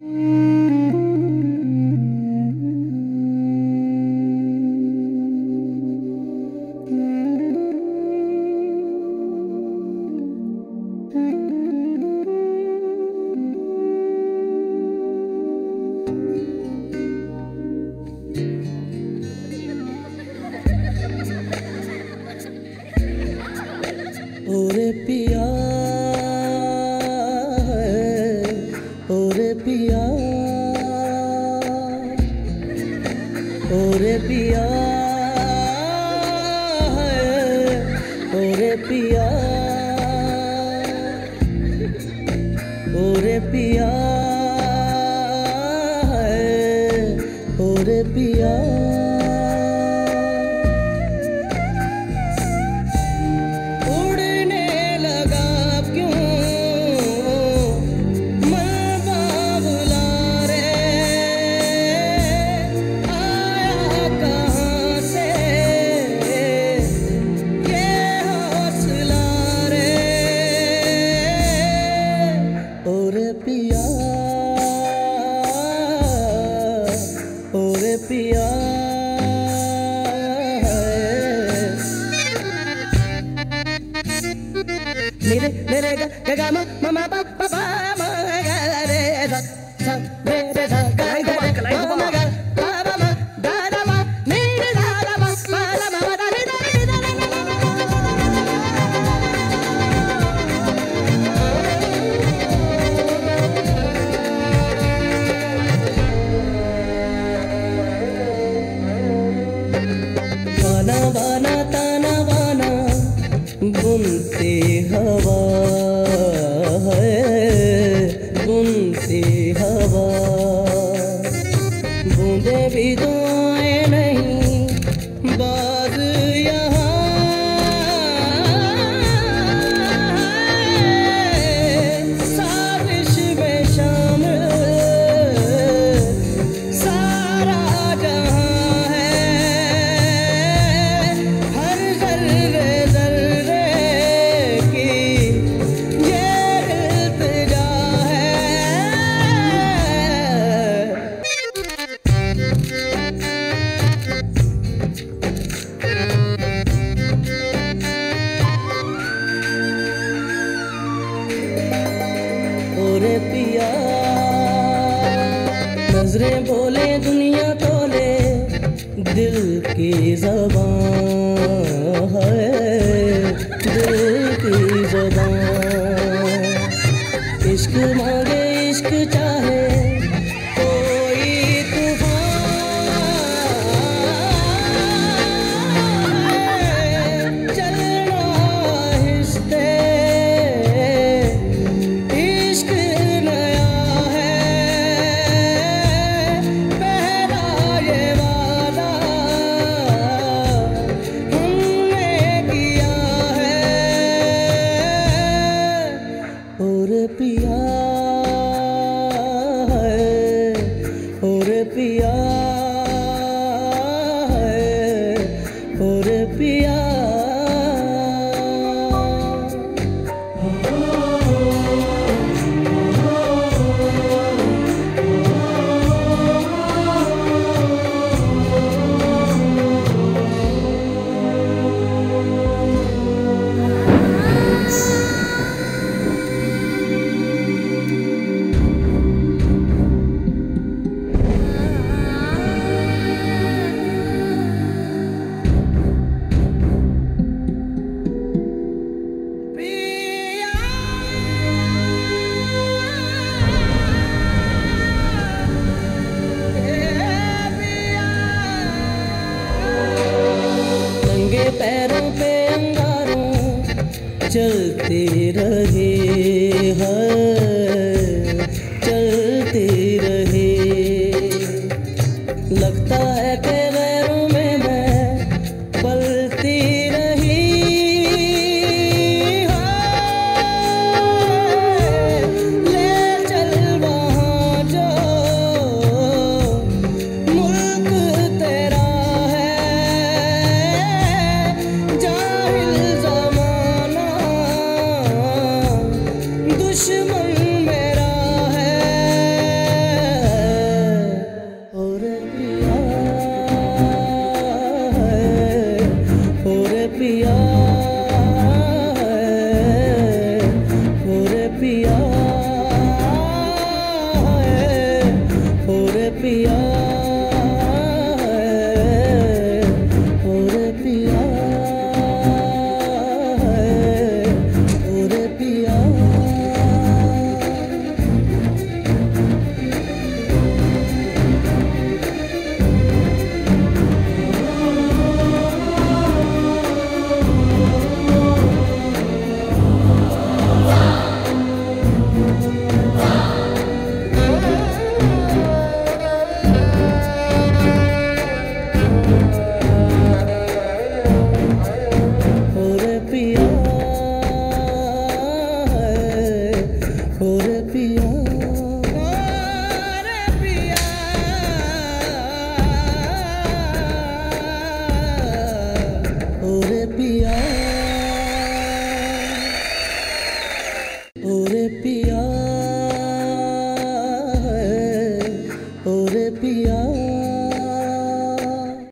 Would it be all? पिया। ओ रे पिया ओ रे पिया। Lady, lady, gaga, mama, papa, mama. सी हवा। बूंदे भी दुआएँ नहीं बा नज़रें बोले, दुनिया तोले दिल की जबान है, दिल की जबान। इश्क मांगे, इश्क चाहे चलते रहे हैं चलते रहे। लगता है कि düşman be